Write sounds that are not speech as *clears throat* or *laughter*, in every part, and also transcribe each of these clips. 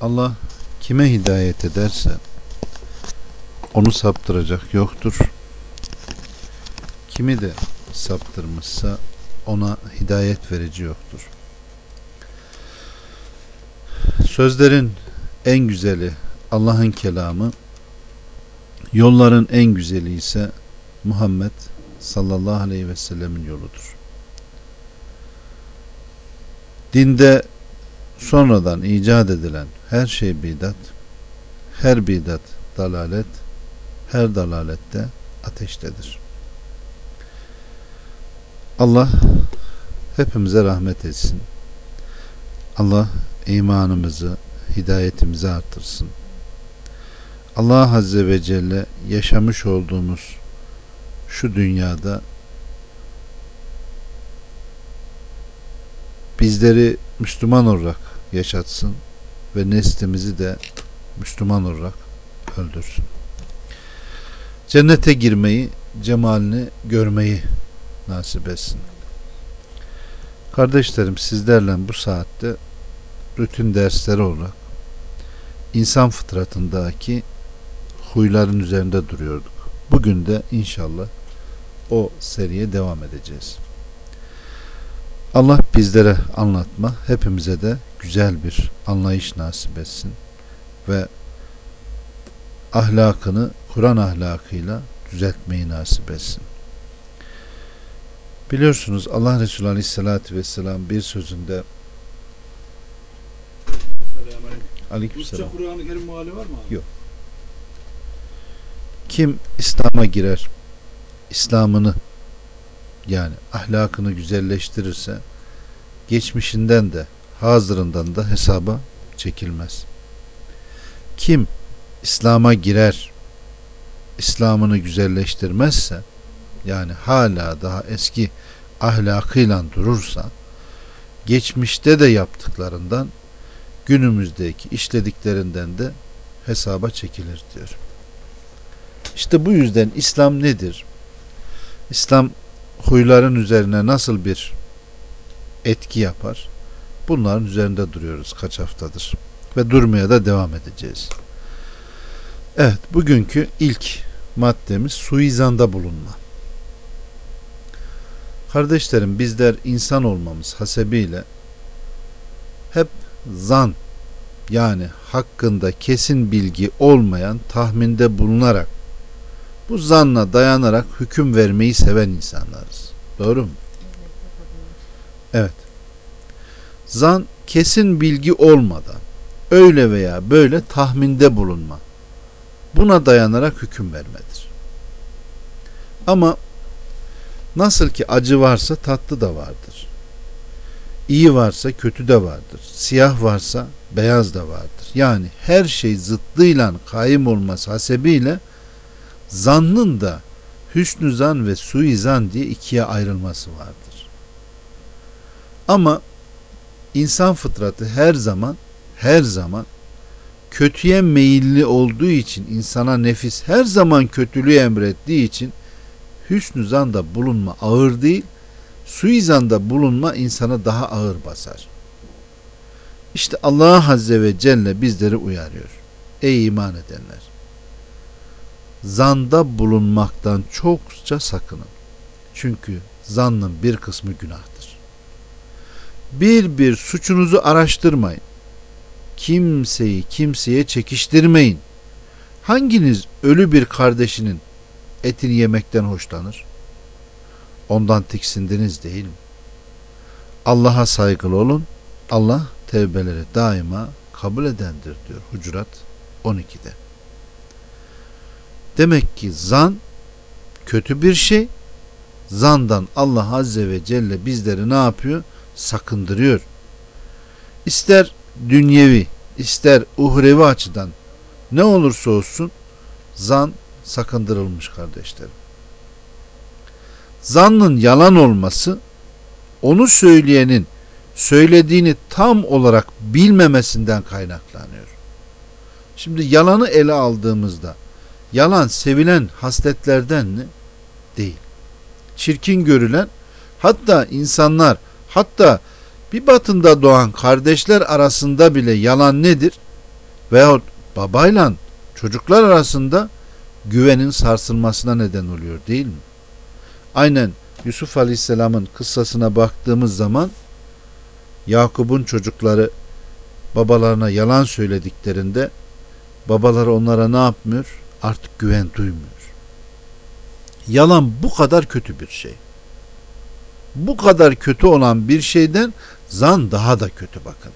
Allah kime hidayet ederse onu saptıracak yoktur. Kimi de saptırmışsa ona hidayet verici yoktur. Sözlerin en güzeli Allah'ın kelamı, yolların en güzeli ise Muhammed sallallahu aleyhi ve sellemin yoludur. Dinde sonradan icat edilen her şey bidat, her bidat dalalet, her dalalette ateştedir. Allah hepimize rahmet etsin. Allah imanımızı, hidayetimizi artırsın. Allah Azze ve Celle yaşamış olduğumuz şu dünyada bizleri Müslüman olarak yaşatsın ve neslimizi de Müslüman olarak öldürsün. Cennete girmeyi, cemalini görmeyi nasip etsin. Kardeşlerim sizlerle bu saatte rutin dersleri olarak insan fıtratındaki huyların üzerinde duruyorduk. Bugün de inşallah o seriye devam edeceğiz. Allah bizlere anlatma, hepimize de güzel bir anlayış nasip etsin ve ahlakını Kur'an ahlakıyla düzeltmeyi nasip etsin. Biliyorsunuz Allah Resulü Aleyhisselatü Vesselam bir sözünde Aleykümselam. Kur'an-ı Kerim muhali var mı abi? Yok. Kim İslam'a girer, İslam'ını yani ahlakını güzelleştirirse geçmişinden de hazırından da hesaba çekilmez. Kim İslam'a girer, İslam'ını güzelleştirmezse yani hala daha eski ahlakıyla durursa geçmişte de yaptıklarından günümüzdeki işlediklerinden de hesaba çekilir diyor. İşte bu yüzden İslam nedir? İslam huyların üzerine nasıl bir etki yapar? Bunların üzerinde duruyoruz kaç haftadır. Ve durmaya da devam edeceğiz. Evet, bugünkü ilk maddemiz suizanda bulunma. Kardeşlerim bizler insan olmamız hasebiyle hep zan yani hakkında kesin bilgi olmayan tahminde bulunarak bu zanla dayanarak hüküm vermeyi seven insanlarız. Doğru mu? Evet. Zan kesin bilgi olmadan öyle veya böyle tahminde bulunma. Buna dayanarak hüküm vermedir. Ama nasıl ki acı varsa tatlı da vardır. İyi varsa kötü de vardır. Siyah varsa beyaz da vardır. Yani her şey zıttıyla kaim olması hasebiyle zannın da hüsnü zan ve suizan diye ikiye ayrılması vardır. Ama insan fıtratı her zaman her zaman kötüye meyilli olduğu için insana nefis her zaman kötülüğü emrettiği için hüsnü zanda bulunma ağır değil suizanda bulunma insana daha ağır basar. İşte Allah Azze ve Celle bizleri uyarıyor. Ey iman edenler! Zanda bulunmaktan çokça sakının. Çünkü zannın bir kısmı günahtır. Bir bir suçunuzu araştırmayın. Kimseyi kimseye çekiştirmeyin. Hanginiz ölü bir kardeşinin etini yemekten hoşlanır? Ondan tiksindiniz değil mi? Allah'a saygılı olun. Allah tevbeleri daima kabul edendir diyor Hucurat 12'de. Demek ki zan kötü bir şey. Zandan Allah Azze ve Celle bizleri ne yapıyor? Sakındırıyor. İster dünyevi, ister uhrevi açıdan ne olursa olsun zan sakındırılmış kardeşlerim. Zannın yalan olması onu söyleyenin söylediğini tam olarak bilmemesinden kaynaklanıyor. Şimdi yalanı ele aldığımızda yalan sevilen hasletlerden? Değil. Çirkin görülen hatta insanlar hatta bir batında doğan kardeşler arasında bile yalan nedir? veyahut babayla çocuklar arasında güvenin sarsılmasına neden oluyor değil mi? Aynen Yusuf Aleyhisselam'ın kıssasına baktığımız zaman Yakup'un çocukları babalarına yalan söylediklerinde babaları onlara ne yapmıyor? Artık güven duymuyor. Yalan bu kadar kötü bir şey. Bu kadar kötü olan bir şeyden zan daha da kötü bakın.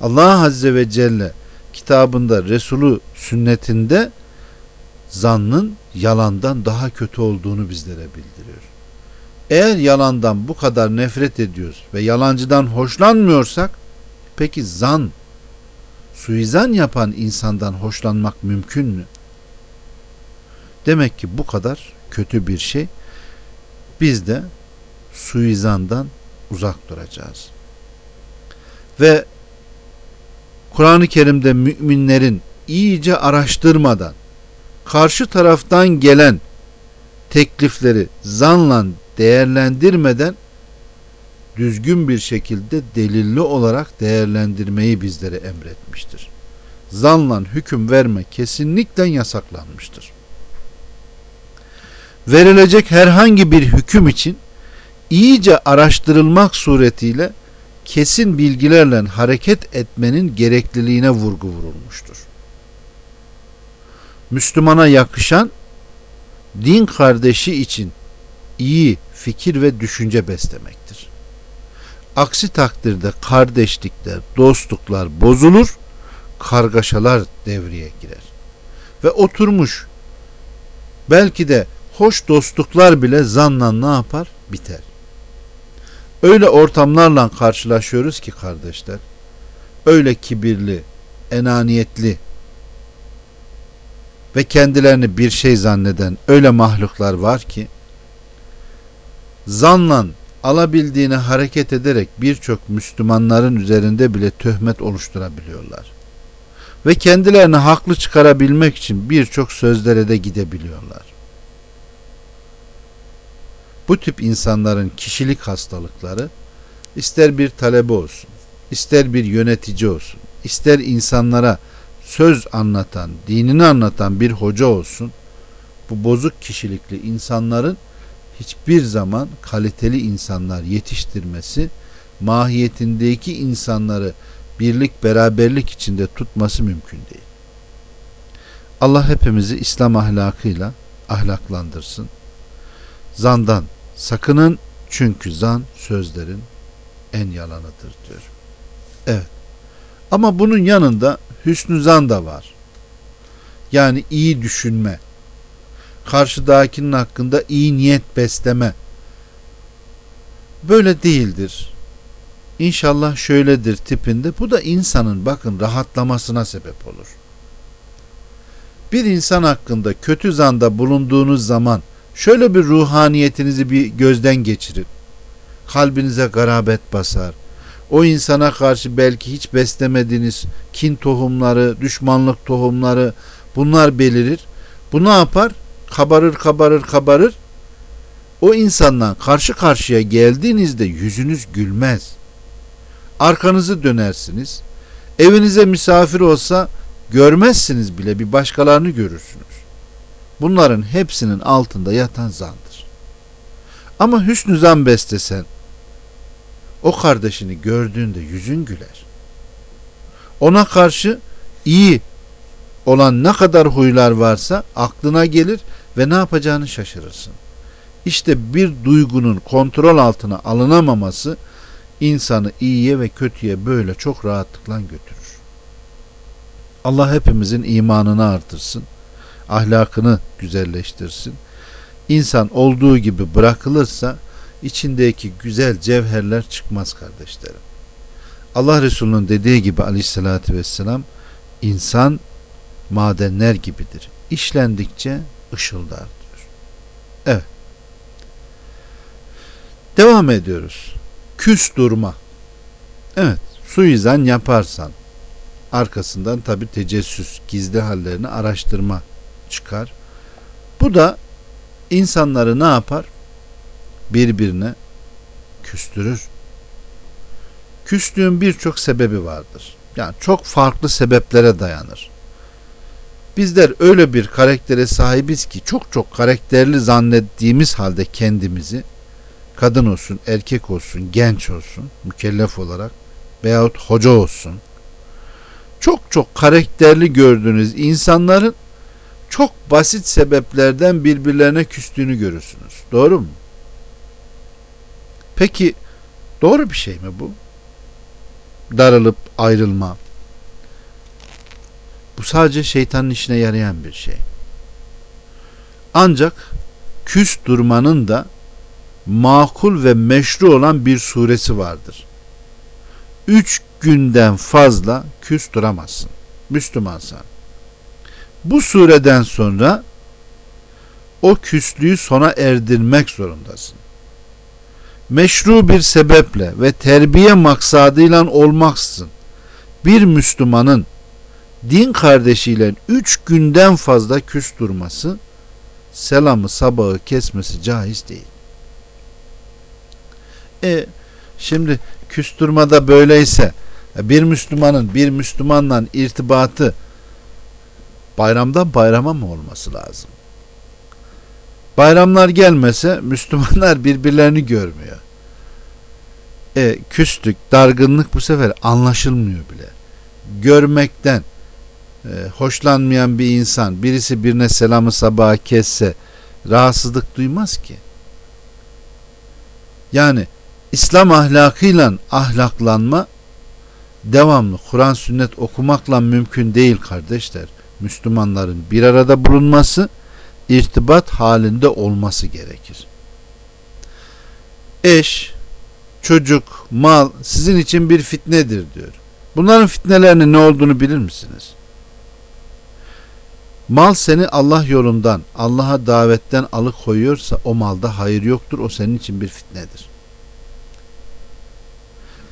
Allah Azze ve Celle kitabında Resulü sünnetinde zannın yalandan daha kötü olduğunu bizlere bildiriyor. Eğer yalandan bu kadar nefret ediyoruz ve yalancıdan hoşlanmıyorsak peki zan suizan yapan insandan hoşlanmak mümkün mü? Demek ki bu kadar kötü bir şey. Biz de suizandan uzak duracağız. Ve Kur'an-ı Kerim'de müminlerin iyice araştırmadan karşı taraftan gelen teklifleri zanla değerlendirmeden düzgün bir şekilde delilli olarak değerlendirmeyi bizlere emretmiştir. Zanla hüküm verme kesinlikle yasaklanmıştır. Verilecek herhangi bir hüküm için iyice araştırılmak suretiyle kesin bilgilerle hareket etmenin gerekliliğine vurgu vurulmuştur. Müslümana yakışan din kardeşi için iyi fikir ve düşünce beslemektir. Aksi takdirde kardeşlikler, dostluklar bozulur, kargaşalar devreye girer. Ve oturmuş belki de hoş dostluklar bile zanla ne yapar? Biter. Öyle ortamlarla karşılaşıyoruz ki kardeşler. Öyle kibirli, enaniyetli ve kendilerini bir şey zanneden öyle mahluklar var ki zanla alabildiğini hareket ederek birçok Müslümanların üzerinde bile töhmet oluşturabiliyorlar. Ve kendilerini haklı çıkarabilmek için birçok sözlere de gidebiliyorlar. Bu tip insanların kişilik hastalıkları ister bir talebe olsun, ister bir yönetici olsun, ister insanlara söz anlatan, dinini anlatan bir hoca olsun, bu bozuk kişilikli insanların hiçbir zaman kaliteli insanlar yetiştirmesi, mahiyetindeki insanları birlik beraberlik içinde tutması mümkün değil. Allah hepimizi İslam ahlakıyla ahlaklandırsın. Zandan sakının çünkü zan sözlerin en yalanıdır diyor. Evet. Ama bunun yanında hüsnü zan da var. Yani iyi düşünme, karşıdakinin hakkında iyi niyet besleme böyle değildir. İnşallah şöyledir tipinde. Bu da insanın bakın rahatlamasına sebep olur. Bir insan hakkında kötü zanda bulunduğunuz zaman şöyle bir ruhaniyetinizi bir gözden geçirin. Kalbinize garabet basar. O insana karşı belki hiç beslemediğiniz kin tohumları, düşmanlık tohumları bunlar belirir. Bu ne yapar? Kabarır kabarır kabarır. O insanla karşı karşıya geldiğinizde yüzünüz gülmez. Arkanızı dönersiniz. Evinize misafir olsa görmezsiniz bile bir başkalarını görürsünüz. Bunların hepsinin altında yatan zandır. Ama hüsnü zan beslesen o kardeşini gördüğünde yüzün güler. Ona karşı iyi olan ne kadar huylar varsa aklına gelir ve ne yapacağını şaşırırsın. İşte bir duygunun kontrol altına alınamaması insanı iyiye ve kötüye böyle çok rahatlıkla götürür. Allah hepimizin imanını artırsın, ahlakını güzelleştirsin. İnsan olduğu gibi bırakılırsa içindeki güzel cevherler çıkmaz kardeşlerim. Allah Resulü'nün dediği gibi aleyhissalatü vesselam insan madenler gibidir. İşlendikçe ışıldar diyor. Evet. Devam ediyoruz. Küs durma. Evet. Suizan yaparsan arkasından tabi tecessüs, gizli hallerini araştırma çıkar. Bu da insanları ne yapar? Birbirine küstürür. Küslüğün birçok sebebi vardır. Yani çok farklı sebeplere dayanır. Bizler öyle bir karaktere sahibiz ki çok çok karakterli zannettiğimiz halde kendimizi kadın olsun, erkek olsun, genç olsun, mükellef olarak veyahut hoca olsun. Çok çok karakterli gördüğünüz insanların çok basit sebeplerden birbirlerine küstüğünü görürsünüz. Doğru mu? Peki doğru bir şey mi bu? Darılıp ayrılma. Sadece şeytanın işine yarayan bir şey. Ancak küs durmanın da makul ve meşru olan bir suresi vardır. Üç günden fazla küs duramazsın. Müslümansan. Bu sureden sonra o küslüğü sona erdirmek zorundasın. Meşru bir sebeple ve terbiye maksadıyla olmaksızın bir Müslümanın din kardeşiyle üç günden fazla küs durması selamı sabahı kesmesi caiz değil. E şimdi küstürmada böyleyse bir Müslümanın bir Müslümanla irtibatı bayramdan bayrama mı olması lazım? Bayramlar gelmese Müslümanlar birbirlerini görmüyor. E, küslük, dargınlık bu sefer anlaşılmıyor bile. Görmekten e, hoşlanmayan bir insan birisi birine selamı sabaha kesse rahatsızlık duymaz ki. Yani İslam ahlakıyla ahlaklanma devamlı Kur'an sünnet okumakla mümkün değil kardeşler. Müslümanların bir arada bulunması, irtibat halinde olması gerekir. Eş, çocuk, mal sizin için bir fitnedir diyor. Bunların fitnelerinin ne olduğunu bilir misiniz? Mal seni Allah yolundan, Allah'a davetten alıkoyuyorsa o malda hayır yoktur. O senin için bir fitnedir.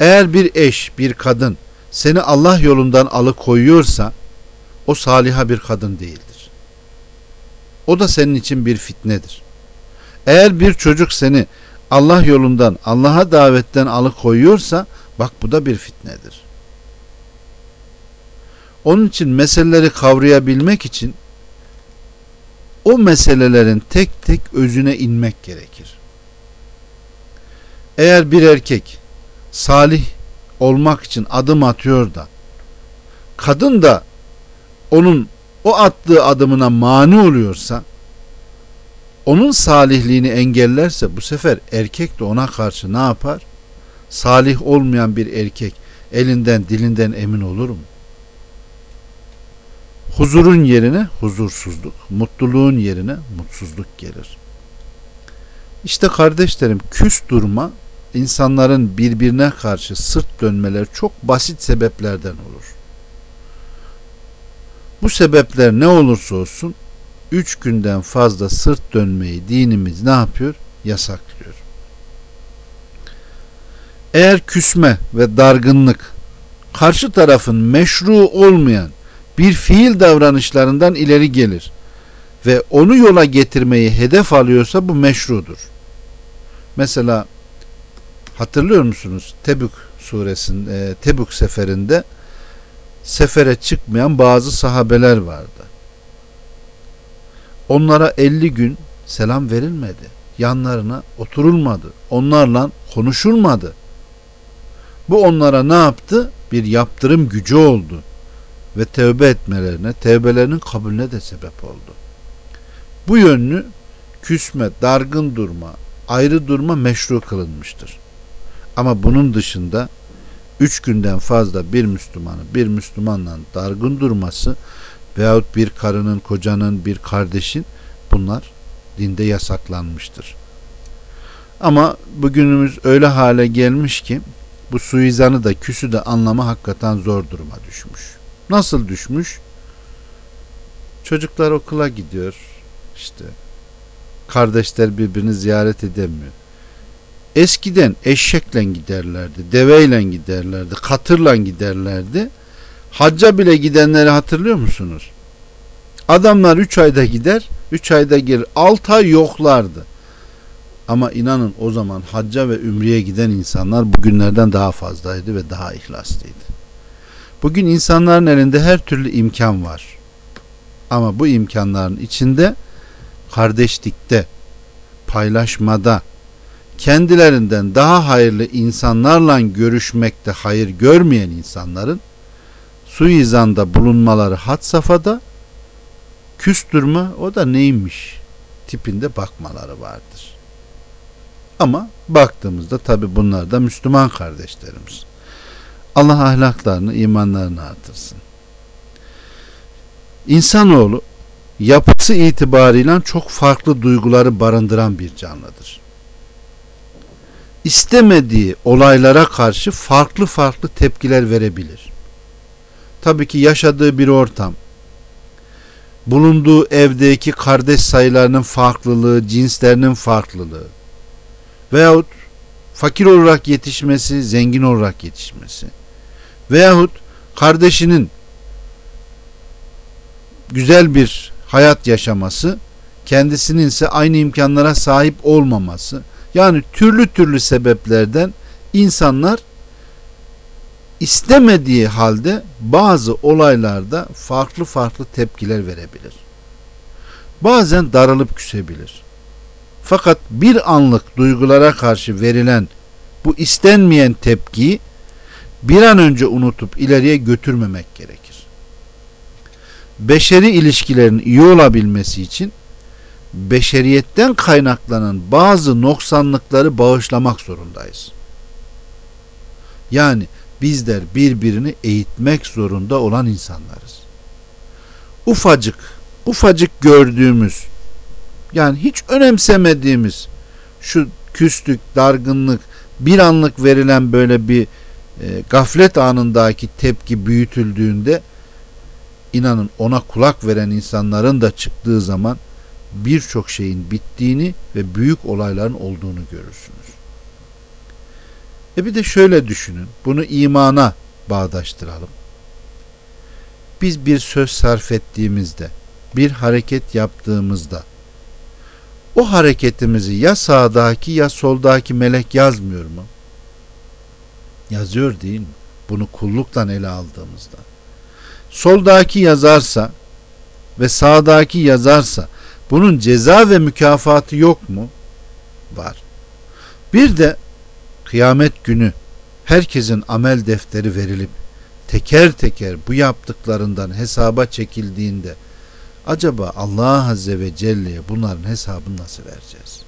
Eğer bir eş, bir kadın seni Allah yolundan alıkoyuyorsa o saliha bir kadın değildir. O da senin için bir fitnedir. Eğer bir çocuk seni Allah yolundan, Allah'a davetten alıkoyuyorsa bak bu da bir fitnedir. Onun için meseleleri kavrayabilmek için o meselelerin tek tek özüne inmek gerekir. Eğer bir erkek salih olmak için adım atıyor da kadın da onun o attığı adımına mani oluyorsa onun salihliğini engellerse bu sefer erkek de ona karşı ne yapar? Salih olmayan bir erkek elinden dilinden emin olur mu? Huzurun yerine huzursuzluk, mutluluğun yerine mutsuzluk gelir. İşte kardeşlerim küs durma insanların birbirine karşı sırt dönmeleri çok basit sebeplerden olur. Bu sebepler ne olursa olsun üç günden fazla sırt dönmeyi dinimiz ne yapıyor? Yasaklıyor. Eğer küsme ve dargınlık karşı tarafın meşru olmayan bir fiil davranışlarından ileri gelir ve onu yola getirmeyi hedef alıyorsa bu meşrudur. Mesela hatırlıyor musunuz? Tebük suresinde, e, Tebük seferinde sefere çıkmayan bazı sahabeler vardı. Onlara 50 gün selam verilmedi. Yanlarına oturulmadı. Onlarla konuşulmadı. Bu onlara ne yaptı? Bir yaptırım gücü oldu. Ve tevbe etmelerine, tevbelerinin kabulüne de sebep oldu. Bu yönlü küsme, dargın durma, ayrı durma meşru kılınmıştır. Ama bunun dışında üç günden fazla bir Müslümanı bir Müslümanla dargın durması veyahut bir karının, kocanın, bir kardeşin bunlar dinde yasaklanmıştır. Ama bugünümüz öyle hale gelmiş ki bu suizanı da küsü de anlama hakikaten zor duruma düşmüş. Nasıl düşmüş? Çocuklar okula gidiyor. işte kardeşler birbirini ziyaret edemiyor. Eskiden eşekle giderlerdi, deveyle giderlerdi, katırla giderlerdi. Hacca bile gidenleri hatırlıyor musunuz? Adamlar 3 ayda gider, 3 ayda gelir. 6 ay yoklardı. Ama inanın o zaman hacca ve ümreye giden insanlar bugünlerden daha fazlaydı ve daha ihlaslıydı. Bugün insanların elinde her türlü imkan var. Ama bu imkanların içinde kardeşlikte, paylaşmada, kendilerinden daha hayırlı insanlarla görüşmekte hayır görmeyen insanların suizanda bulunmaları had safhada küstürme o da neymiş tipinde bakmaları vardır. Ama baktığımızda tabi bunlar da Müslüman kardeşlerimiz. Allah ahlaklarını, imanlarını artırsın. İnsanoğlu yapısı itibariyle çok farklı duyguları barındıran bir canlıdır. İstemediği olaylara karşı farklı farklı tepkiler verebilir. Tabii ki yaşadığı bir ortam, bulunduğu evdeki kardeş sayılarının farklılığı, cinslerinin farklılığı veyahut fakir olarak yetişmesi, zengin olarak yetişmesi veyahut kardeşinin güzel bir hayat yaşaması, kendisinin ise aynı imkanlara sahip olmaması, yani türlü türlü sebeplerden insanlar istemediği halde bazı olaylarda farklı farklı tepkiler verebilir. Bazen darılıp küsebilir. Fakat bir anlık duygulara karşı verilen bu istenmeyen tepkiyi bir an önce unutup ileriye götürmemek gerekir. Beşeri ilişkilerin iyi olabilmesi için beşeriyetten kaynaklanan bazı noksanlıkları bağışlamak zorundayız. Yani bizler birbirini eğitmek zorunda olan insanlarız. Ufacık, ufacık gördüğümüz yani hiç önemsemediğimiz şu küslük, dargınlık, bir anlık verilen böyle bir e, gaflet anındaki tepki büyütüldüğünde inanın ona kulak veren insanların da çıktığı zaman birçok şeyin bittiğini ve büyük olayların olduğunu görürsünüz. E bir de şöyle düşünün. Bunu imana bağdaştıralım. Biz bir söz sarf ettiğimizde, bir hareket yaptığımızda o hareketimizi ya sağdaki ya soldaki melek yazmıyor mu? Yazıyor değil mi? Bunu kulluktan ele aldığımızda. Soldaki yazarsa ve sağdaki yazarsa bunun ceza ve mükafatı yok mu? Var. Bir de kıyamet günü herkesin amel defteri verilip teker teker bu yaptıklarından hesaba çekildiğinde acaba Allah Azze ve Celle'ye bunların hesabını nasıl vereceğiz?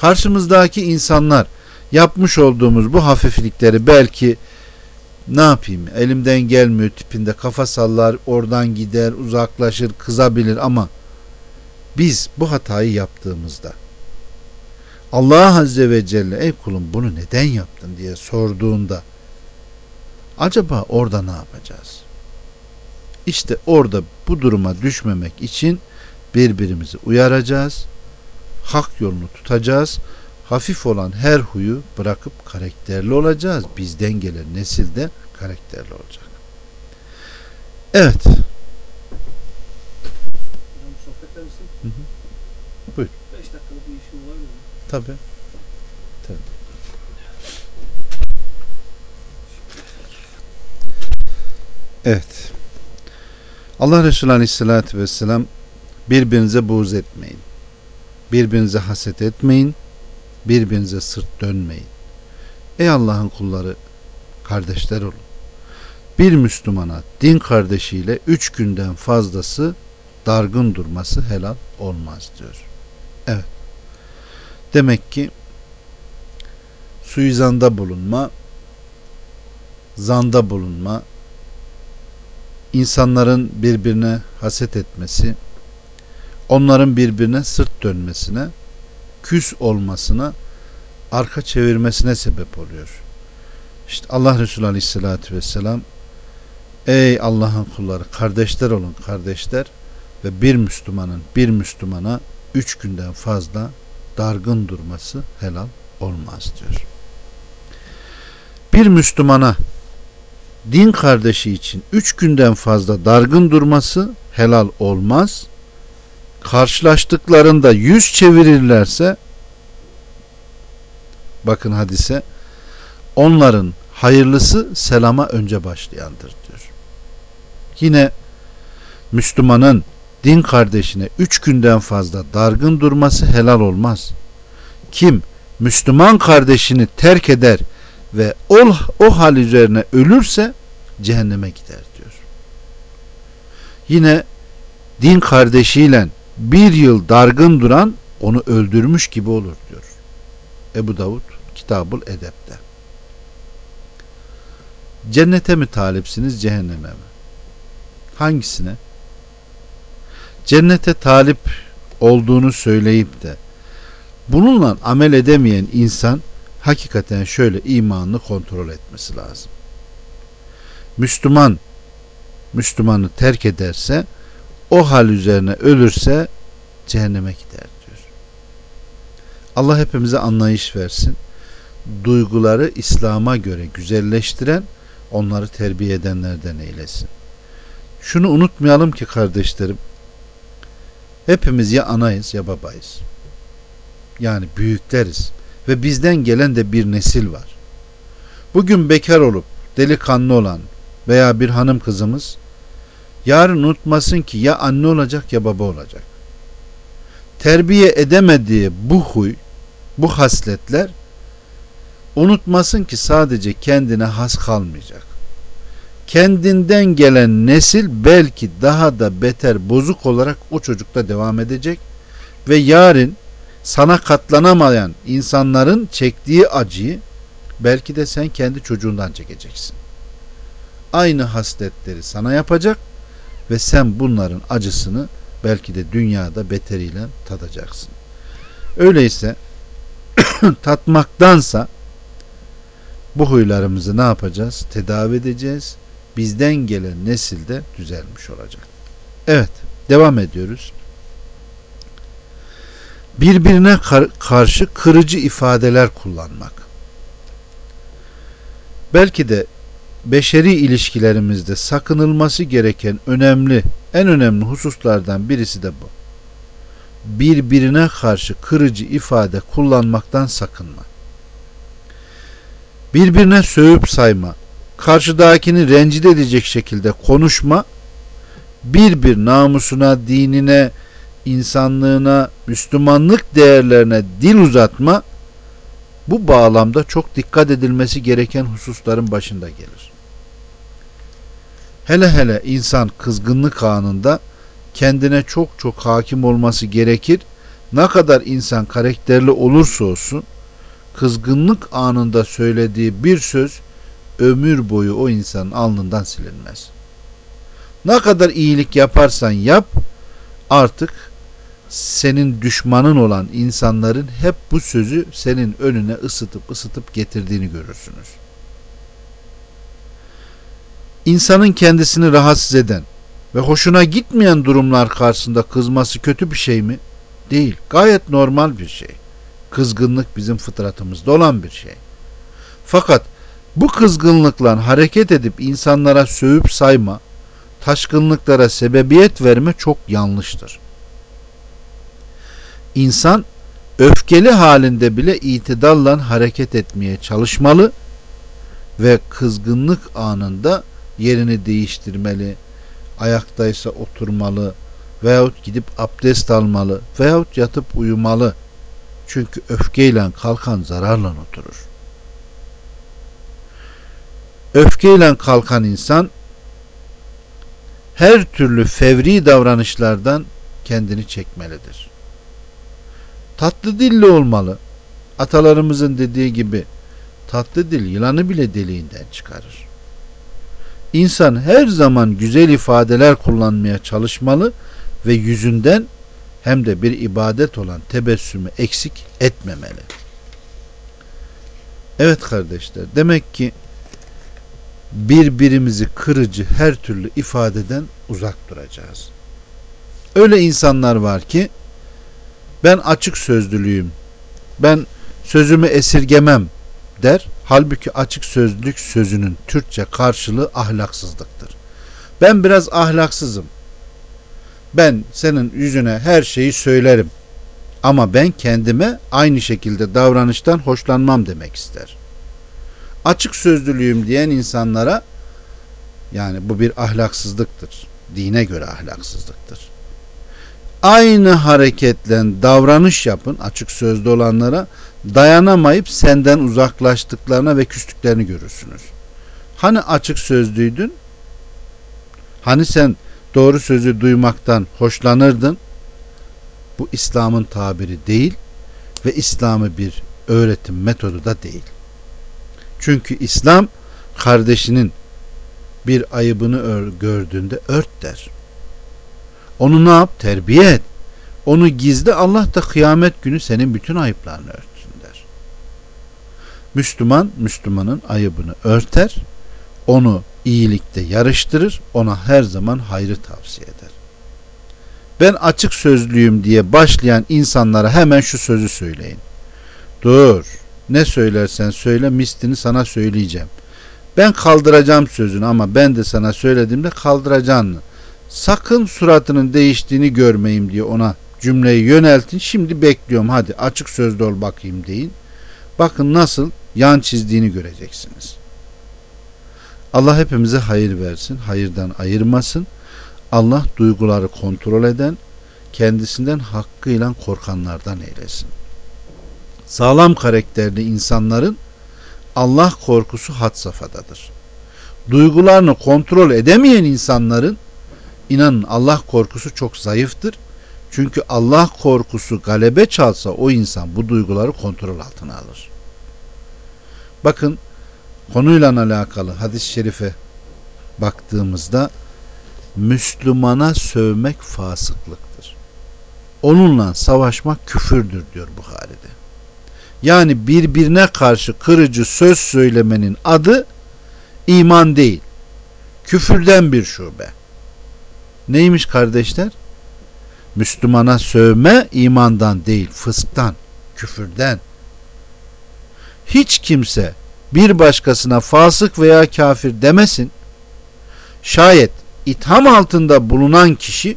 Karşımızdaki insanlar yapmış olduğumuz bu hafiflikleri belki ne yapayım elimden gelmiyor tipinde kafa sallar oradan gider uzaklaşır kızabilir ama biz bu hatayı yaptığımızda Allah Azze ve Celle ey kulum bunu neden yaptın diye sorduğunda acaba orada ne yapacağız? İşte orada bu duruma düşmemek için birbirimizi uyaracağız. Hak yolunu tutacağız. Hafif olan her huyu bırakıp karakterli olacağız. Bizden gelen nesilde karakterli olacak. Evet. Hı hı. Buyur. 5 dakikalık bir işim olabilir mi? Tabi. Tabi. Evet. Allah Resulü Aleyhisselatü Vesselam birbirinize buğz etmeyin. Birbirinize haset etmeyin. Birbirinize sırt dönmeyin. Ey Allah'ın kulları kardeşler olun. Bir Müslümana din kardeşiyle üç günden fazlası dargın durması helal olmaz diyor. Evet. Demek ki suizanda bulunma, zanda bulunma, insanların birbirine haset etmesi, onların birbirine sırt dönmesine, küs olmasına, arka çevirmesine sebep oluyor. İşte Allah Resulü Aleyhisselatü Vesselam Ey Allah'ın kulları kardeşler olun kardeşler ve bir Müslümanın bir Müslümana üç günden fazla dargın durması helal olmaz diyor. Bir Müslümana din kardeşi için üç günden fazla dargın durması helal olmaz. Karşılaştıklarında yüz çevirirlerse bakın hadise onların hayırlısı selama önce başlayandır diyor. Yine Müslümanın din kardeşine üç günden fazla dargın durması helal olmaz. Kim Müslüman kardeşini terk eder ve o, o hal üzerine ölürse cehenneme gider diyor. Yine din kardeşiyle bir yıl dargın duran onu öldürmüş gibi olur diyor. Ebu Davud Kitabul Edep'te. Cennete mi talipsiniz cehenneme mi? Hangisine? Cennete talip olduğunu söyleyip de bununla amel edemeyen insan hakikaten şöyle imanını kontrol etmesi lazım. Müslüman Müslümanı terk ederse o hal üzerine ölürse cehenneme gider diyor. Allah hepimize anlayış versin. Duyguları İslam'a göre güzelleştiren, onları terbiye edenlerden eylesin. Şunu unutmayalım ki kardeşlerim, hepimiz ya anayız ya babayız. Yani büyükleriz ve bizden gelen de bir nesil var. Bugün bekar olup delikanlı olan veya bir hanım kızımız yarın unutmasın ki ya anne olacak ya baba olacak. Terbiye edemediği bu huy, bu hasletler unutmasın ki sadece kendine has kalmayacak. Kendinden gelen nesil belki daha da beter bozuk olarak o çocukta devam edecek ve yarın sana katlanamayan insanların çektiği acıyı belki de sen kendi çocuğundan çekeceksin. Aynı hasletleri sana yapacak ve sen bunların acısını belki de dünyada beteriyle tadacaksın. Öyleyse *clears throat* tatmaktansa bu huylarımızı ne yapacağız? Tedavi edeceğiz. Bizden gelen nesilde düzelmiş olacak. Evet, devam ediyoruz. Birbirine kar karşı kırıcı ifadeler kullanmak. Belki de beşeri ilişkilerimizde sakınılması gereken önemli, en önemli hususlardan birisi de bu. Birbirine karşı kırıcı ifade kullanmaktan sakınma. Birbirine sövüp sayma, karşıdakini rencide edecek şekilde konuşma, bir bir namusuna, dinine, insanlığına, Müslümanlık değerlerine dil uzatma, bu bağlamda çok dikkat edilmesi gereken hususların başında gelir. Hele hele insan kızgınlık anında kendine çok çok hakim olması gerekir. Ne kadar insan karakterli olursa olsun kızgınlık anında söylediği bir söz ömür boyu o insanın alnından silinmez. Ne kadar iyilik yaparsan yap artık senin düşmanın olan insanların hep bu sözü senin önüne ısıtıp ısıtıp getirdiğini görürsünüz insanın kendisini rahatsız eden ve hoşuna gitmeyen durumlar karşısında kızması kötü bir şey mi? Değil. Gayet normal bir şey. Kızgınlık bizim fıtratımızda olan bir şey. Fakat bu kızgınlıkla hareket edip insanlara sövüp sayma, taşkınlıklara sebebiyet verme çok yanlıştır. İnsan öfkeli halinde bile itidalla hareket etmeye çalışmalı ve kızgınlık anında yerini değiştirmeli, ayaktaysa oturmalı veyahut gidip abdest almalı veyahut yatıp uyumalı. Çünkü öfkeyle kalkan zararla oturur. Öfkeyle kalkan insan her türlü fevri davranışlardan kendini çekmelidir. Tatlı dilli olmalı. Atalarımızın dediği gibi tatlı dil yılanı bile deliğinden çıkarır. İnsan her zaman güzel ifadeler kullanmaya çalışmalı ve yüzünden hem de bir ibadet olan tebessümü eksik etmemeli. Evet kardeşler demek ki birbirimizi kırıcı her türlü ifadeden uzak duracağız. Öyle insanlar var ki ben açık sözlülüyüm. Ben sözümü esirgemem der. Halbuki açık sözlük sözünün Türkçe karşılığı ahlaksızlıktır. Ben biraz ahlaksızım. Ben senin yüzüne her şeyi söylerim. Ama ben kendime aynı şekilde davranıştan hoşlanmam demek ister. Açık sözlülüğüm diyen insanlara yani bu bir ahlaksızlıktır. Dine göre ahlaksızlıktır. Aynı hareketle davranış yapın açık sözlü olanlara dayanamayıp senden uzaklaştıklarına ve küstüklerini görürsünüz. Hani açık sözlüydün? Hani sen doğru sözü duymaktan hoşlanırdın? Bu İslam'ın tabiri değil ve İslam'ı bir öğretim metodu da değil. Çünkü İslam kardeşinin bir ayıbını gördüğünde ört der. Onu ne yap? Terbiye et. Onu gizli Allah da kıyamet günü senin bütün ayıplarını der. Müslüman, Müslümanın ayıbını örter. Onu iyilikte yarıştırır. Ona her zaman hayrı tavsiye eder. Ben açık sözlüyüm diye başlayan insanlara hemen şu sözü söyleyin. Dur. Ne söylersen söyle mislini sana söyleyeceğim. Ben kaldıracağım sözünü ama ben de sana söylediğimde kaldıracaksın. Sakın suratının değiştiğini görmeyeyim diye ona cümleyi yöneltin. Şimdi bekliyorum hadi açık sözlü ol bakayım deyin. Bakın nasıl yan çizdiğini göreceksiniz. Allah hepimize hayır versin, hayırdan ayırmasın. Allah duyguları kontrol eden, kendisinden hakkıyla korkanlardan eylesin. Sağlam karakterli insanların Allah korkusu had safhadadır. Duygularını kontrol edemeyen insanların inanın Allah korkusu çok zayıftır. Çünkü Allah korkusu galebe çalsa o insan bu duyguları kontrol altına alır. Bakın konuyla alakalı hadis-i şerife baktığımızda Müslümana sövmek fasıklıktır. Onunla savaşmak küfürdür diyor Bukhari'de. Yani birbirine karşı kırıcı söz söylemenin adı iman değil. Küfürden bir şube. Neymiş kardeşler? Müslümana sövme imandan değil, fısktan, küfürden. Hiç kimse bir başkasına fasık veya kafir demesin. Şayet itham altında bulunan kişi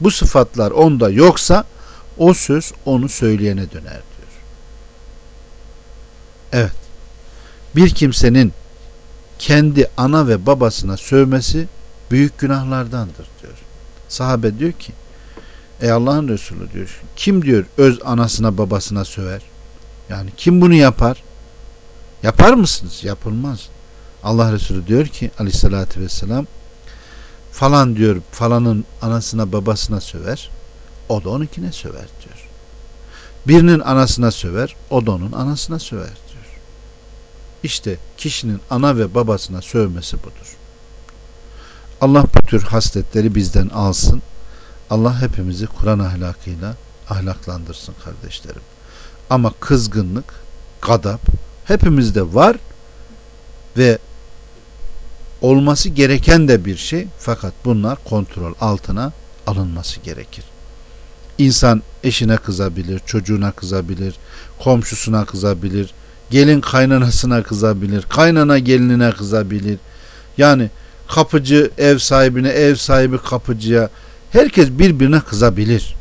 bu sıfatlar onda yoksa o söz onu söyleyene döner diyor. Evet. Bir kimsenin kendi ana ve babasına sövmesi büyük günahlardandır diyor. Sahabe diyor ki Ey Allah'ın Resulü diyor. Kim diyor öz anasına babasına söver? Yani kim bunu yapar? Yapar mısınız? Yapılmaz. Allah Resulü diyor ki aleyhissalatü vesselam falan diyor falanın anasına babasına söver o da onunkine söver diyor. Birinin anasına söver o da onun anasına söver diyor. İşte kişinin ana ve babasına sövmesi budur. Allah bu tür hasletleri bizden alsın. Allah hepimizi Kur'an ahlakıyla ahlaklandırsın kardeşlerim. Ama kızgınlık, gadap hepimizde var ve olması gereken de bir şey fakat bunlar kontrol altına alınması gerekir. İnsan eşine kızabilir, çocuğuna kızabilir, komşusuna kızabilir, gelin kaynanasına kızabilir, kaynana gelinine kızabilir. Yani kapıcı ev sahibine, ev sahibi kapıcıya herkes birbirine kızabilir.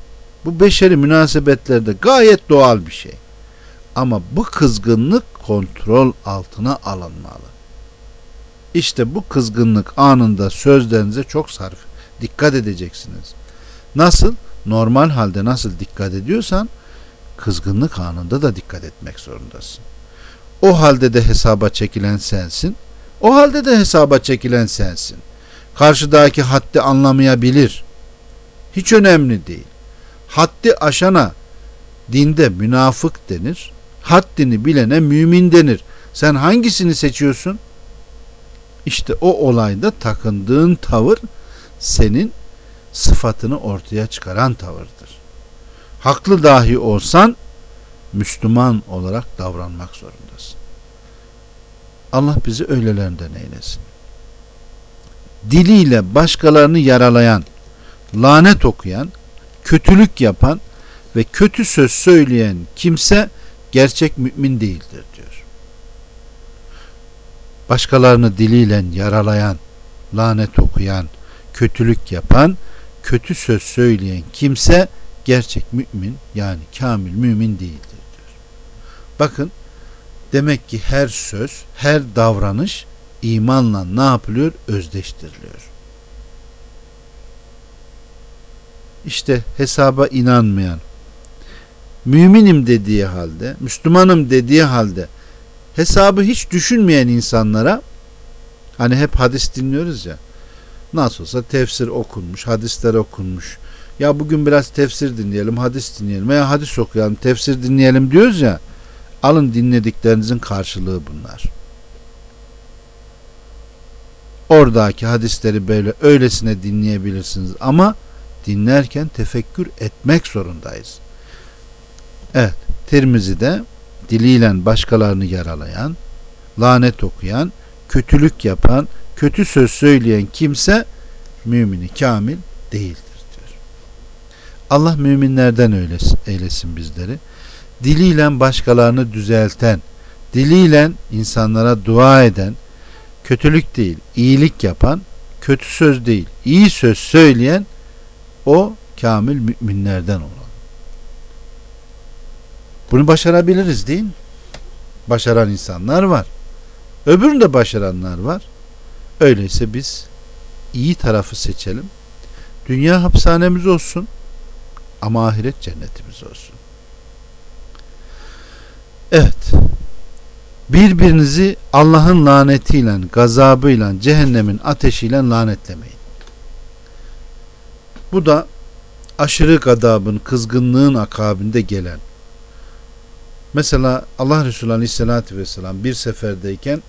Bu beşeri münasebetlerde gayet doğal bir şey. Ama bu kızgınlık kontrol altına alınmalı. İşte bu kızgınlık anında sözlerinize çok sarf. Dikkat edeceksiniz. Nasıl? Normal halde nasıl dikkat ediyorsan kızgınlık anında da dikkat etmek zorundasın. O halde de hesaba çekilen sensin. O halde de hesaba çekilen sensin. Karşıdaki haddi anlamayabilir. Hiç önemli değil. Haddi aşana dinde münafık denir. Haddini bilene mümin denir. Sen hangisini seçiyorsun? İşte o olayda takındığın tavır senin sıfatını ortaya çıkaran tavırdır. Haklı dahi olsan Müslüman olarak davranmak zorundasın. Allah bizi öylelerinden eylesin. Diliyle başkalarını yaralayan, lanet okuyan, kötülük yapan ve kötü söz söyleyen kimse gerçek mümin değildir diyor. Başkalarını diliyle yaralayan, lanet okuyan, kötülük yapan, kötü söz söyleyen kimse gerçek mümin yani kamil mümin değildir diyor. Bakın Demek ki her söz, her davranış imanla ne yapılıyor? Özdeştiriliyor. İşte hesaba inanmayan, müminim dediği halde, Müslümanım dediği halde hesabı hiç düşünmeyen insanlara hani hep hadis dinliyoruz ya nasıl olsa tefsir okunmuş, hadisler okunmuş. Ya bugün biraz tefsir dinleyelim, hadis dinleyelim veya hadis okuyalım, tefsir dinleyelim diyoruz ya. Alın dinlediklerinizin karşılığı bunlar. Oradaki hadisleri böyle öylesine dinleyebilirsiniz ama dinlerken tefekkür etmek zorundayız. Evet, Tirmizi'de diliyle başkalarını yaralayan, lanet okuyan, kötülük yapan, kötü söz söyleyen kimse mümini kamil değildir diyor. Allah müminlerden öyle eylesin bizleri. Diliyle başkalarını düzelten, diliyle insanlara dua eden, kötülük değil, iyilik yapan, kötü söz değil, iyi söz söyleyen o kamil müminlerden olan. Bunu başarabiliriz değil mi? Başaran insanlar var. Öbüründe başaranlar var. Öyleyse biz iyi tarafı seçelim. Dünya hapishanemiz olsun ama ahiret cennetimiz olsun. Evet. Birbirinizi Allah'ın lanetiyle, gazabıyla, cehennemin ateşiyle lanetlemeyin. Bu da aşırı gadabın, kızgınlığın akabinde gelen. Mesela Allah Resulü Aleyhisselatü Vesselam bir seferdeyken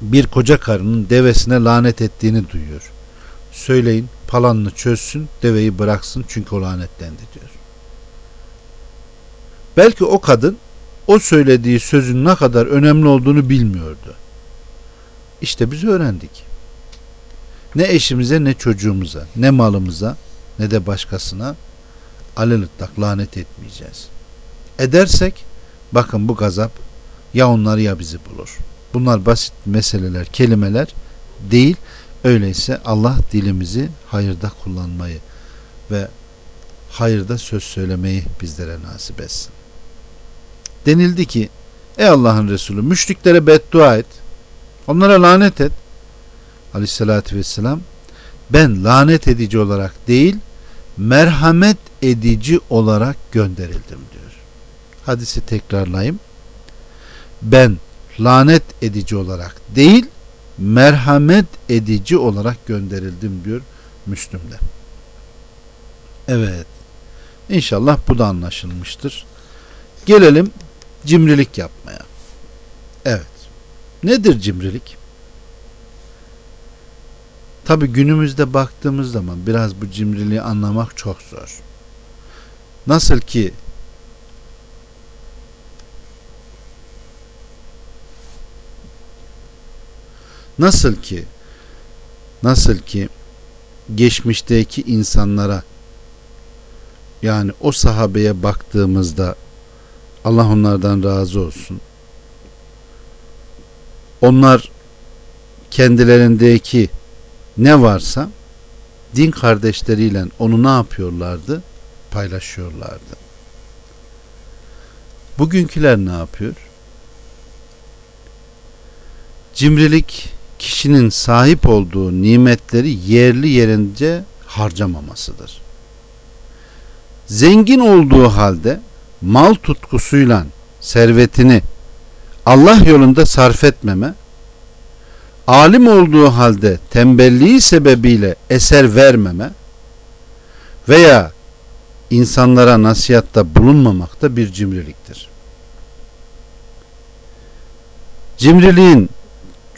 bir koca karının devesine lanet ettiğini duyuyor. Söyleyin palanını çözsün deveyi bıraksın çünkü o lanetlendi diyor. Belki o kadın o söylediği sözün ne kadar önemli olduğunu bilmiyordu. İşte biz öğrendik. Ne eşimize ne çocuğumuza ne malımıza ne de başkasına alelüttak lanet etmeyeceğiz. Edersek bakın bu gazap ya onları ya bizi bulur. Bunlar basit meseleler, kelimeler değil. Öyleyse Allah dilimizi hayırda kullanmayı ve hayırda söz söylemeyi bizlere nasip etsin. Denildi ki ey Allah'ın Resulü müşriklere beddua et. Onlara lanet et. Aleyhissalatü vesselam ben lanet edici olarak değil merhamet edici olarak gönderildim. Hadisi tekrarlayayım. Ben lanet edici olarak değil merhamet edici olarak gönderildim diyor Müslüm'de. Evet. İnşallah bu da anlaşılmıştır. Gelelim cimrilik yapmaya. Evet. Nedir cimrilik? Tabi günümüzde baktığımız zaman biraz bu cimriliği anlamak çok zor. Nasıl ki Nasıl ki nasıl ki geçmişteki insanlara yani o sahabeye baktığımızda Allah onlardan razı olsun. Onlar kendilerindeki ne varsa din kardeşleriyle onu ne yapıyorlardı? Paylaşıyorlardı. Bugünküler ne yapıyor? Cimrilik kişinin sahip olduğu nimetleri yerli yerince harcamamasıdır. Zengin olduğu halde mal tutkusuyla servetini Allah yolunda sarf etmeme, alim olduğu halde tembelliği sebebiyle eser vermeme veya insanlara nasihatta bulunmamak da bir cimriliktir. Cimriliğin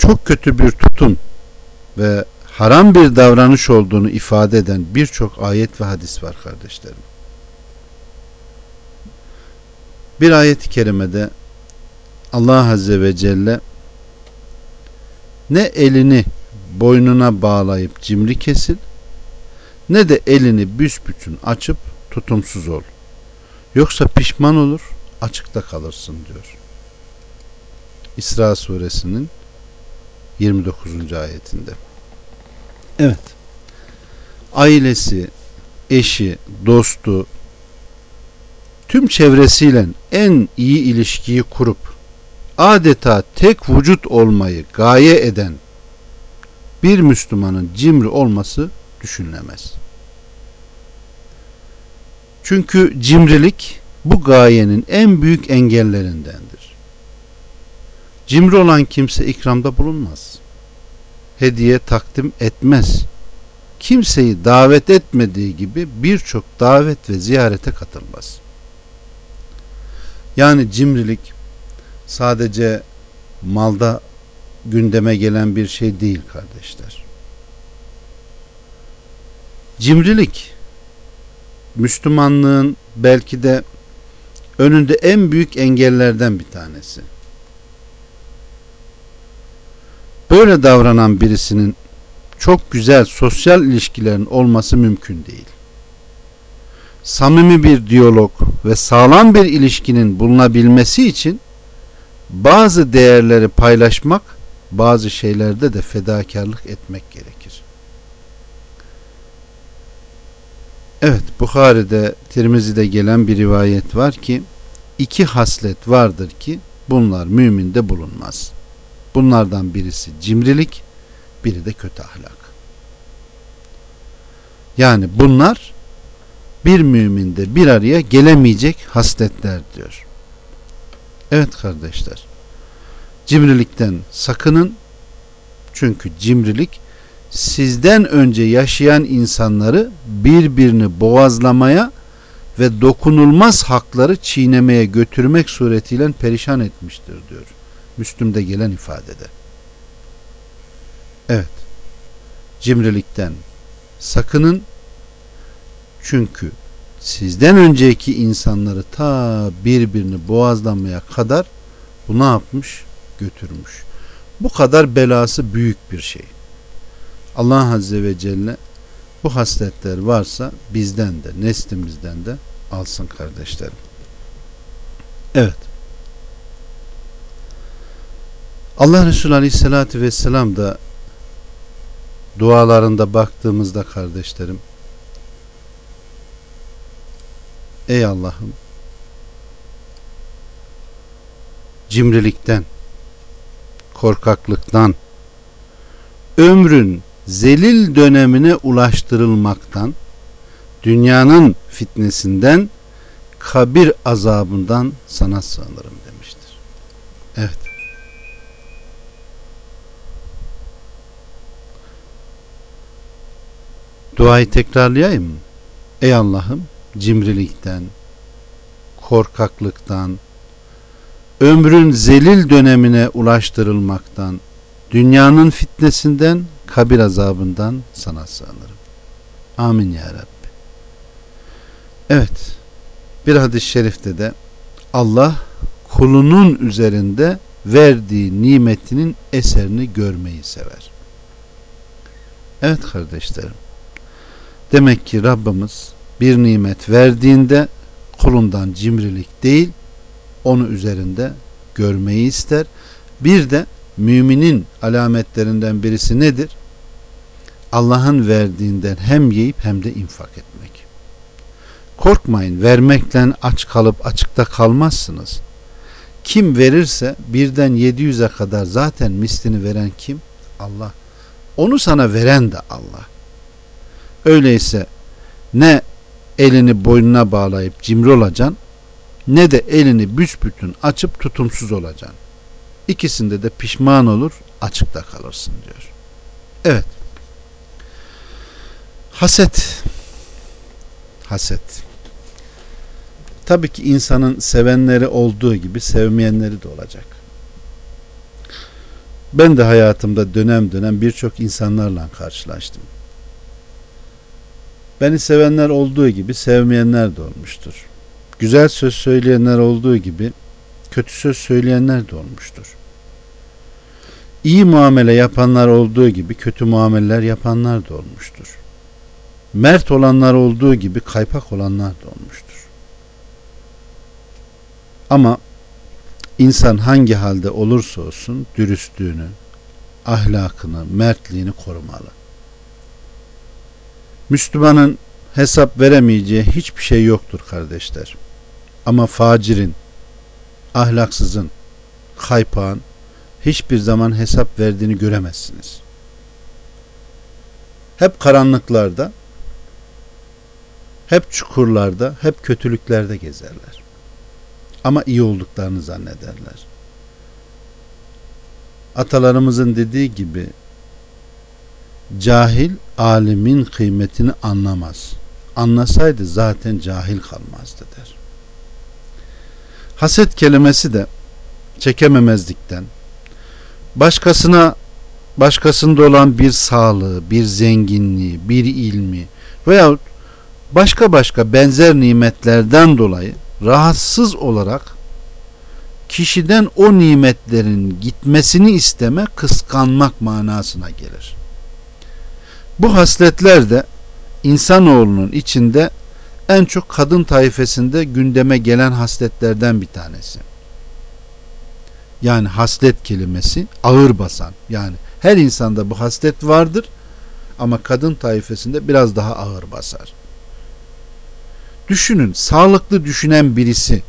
çok kötü bir tutum ve haram bir davranış olduğunu ifade eden birçok ayet ve hadis var kardeşlerim. Bir ayet-i kerimede Allah Azze ve Celle ne elini boynuna bağlayıp cimri kesil ne de elini büsbütün açıp tutumsuz ol. Yoksa pişman olur, açıkta kalırsın diyor. İsra suresinin 29. ayetinde. Evet. Ailesi, eşi, dostu, tüm çevresiyle en iyi ilişkiyi kurup adeta tek vücut olmayı gaye eden bir Müslümanın cimri olması düşünülemez. Çünkü cimrilik bu gayenin en büyük engellerindendir. Cimri olan kimse ikramda bulunmaz. Hediye takdim etmez. Kimseyi davet etmediği gibi birçok davet ve ziyarete katılmaz. Yani cimrilik sadece malda gündeme gelen bir şey değil kardeşler. Cimrilik Müslümanlığın belki de önünde en büyük engellerden bir tanesi. Böyle davranan birisinin çok güzel sosyal ilişkilerin olması mümkün değil. Samimi bir diyalog ve sağlam bir ilişkinin bulunabilmesi için bazı değerleri paylaşmak, bazı şeylerde de fedakarlık etmek gerekir. Evet, Bukhari'de, Tirmizi'de gelen bir rivayet var ki, iki haslet vardır ki bunlar müminde bulunmaz. Bunlardan birisi cimrilik, biri de kötü ahlak. Yani bunlar bir müminde bir araya gelemeyecek hasletler diyor. Evet kardeşler. Cimrilikten sakının. Çünkü cimrilik sizden önce yaşayan insanları birbirini boğazlamaya ve dokunulmaz hakları çiğnemeye götürmek suretiyle perişan etmiştir diyor. Müslüm'de gelen ifadede. Evet. Cimrilikten sakının. Çünkü sizden önceki insanları ta birbirini boğazlamaya kadar bu ne yapmış? Götürmüş. Bu kadar belası büyük bir şey. Allah Azze ve Celle bu hasletler varsa bizden de neslimizden de alsın kardeşlerim. Evet. Allah Resulü Aleyhisselatü Vesselam da dualarında baktığımızda kardeşlerim Ey Allah'ım cimrilikten korkaklıktan ömrün zelil dönemine ulaştırılmaktan dünyanın fitnesinden kabir azabından sana sığınırım demiştir. Evet. Duayı tekrarlayayım? Ey Allah'ım cimrilikten, korkaklıktan, ömrün zelil dönemine ulaştırılmaktan, dünyanın fitnesinden, kabir azabından sana sığınırım. Amin ya Rabbi. Evet, bir hadis-i şerifte de Allah kulunun üzerinde verdiği nimetinin eserini görmeyi sever. Evet kardeşlerim. Demek ki Rabbimiz bir nimet verdiğinde kulundan cimrilik değil onu üzerinde görmeyi ister. Bir de müminin alametlerinden birisi nedir? Allah'ın verdiğinden hem yiyip hem de infak etmek. Korkmayın vermekle aç kalıp açıkta kalmazsınız. Kim verirse birden 700'e kadar zaten mislini veren kim? Allah. Onu sana veren de Allah. Öyleyse ne elini boynuna bağlayıp cimri olacaksın ne de elini büsbütün açıp tutumsuz olacaksın. İkisinde de pişman olur, açıkta kalırsın diyor. Evet. Haset. Haset. Tabii ki insanın sevenleri olduğu gibi sevmeyenleri de olacak. Ben de hayatımda dönem dönem birçok insanlarla karşılaştım. Beni sevenler olduğu gibi sevmeyenler de olmuştur. Güzel söz söyleyenler olduğu gibi kötü söz söyleyenler de olmuştur. İyi muamele yapanlar olduğu gibi kötü muameleler yapanlar da olmuştur. Mert olanlar olduğu gibi kaypak olanlar da olmuştur. Ama insan hangi halde olursa olsun dürüstlüğünü, ahlakını, mertliğini korumalı. Müslümanın hesap veremeyeceği hiçbir şey yoktur kardeşler. Ama facirin, ahlaksızın, kaypağın hiçbir zaman hesap verdiğini göremezsiniz. Hep karanlıklarda, hep çukurlarda, hep kötülüklerde gezerler. Ama iyi olduklarını zannederler. Atalarımızın dediği gibi cahil alimin kıymetini anlamaz. Anlasaydı zaten cahil kalmazdı der. Haset kelimesi de çekememezlikten, başkasına başkasında olan bir sağlığı, bir zenginliği, bir ilmi veyahut başka başka benzer nimetlerden dolayı rahatsız olarak kişiden o nimetlerin gitmesini isteme, kıskanmak manasına gelir. Bu hasletler de insanoğlunun içinde en çok kadın tayfesinde gündeme gelen hasletlerden bir tanesi. Yani haslet kelimesi ağır basan. Yani her insanda bu haslet vardır ama kadın tayfesinde biraz daha ağır basar. Düşünün sağlıklı düşünen birisi